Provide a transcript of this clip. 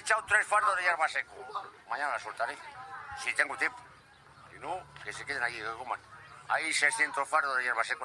چوتر باشے کو مجھے شیتنگ دِیپوٹ رجوار باسے کو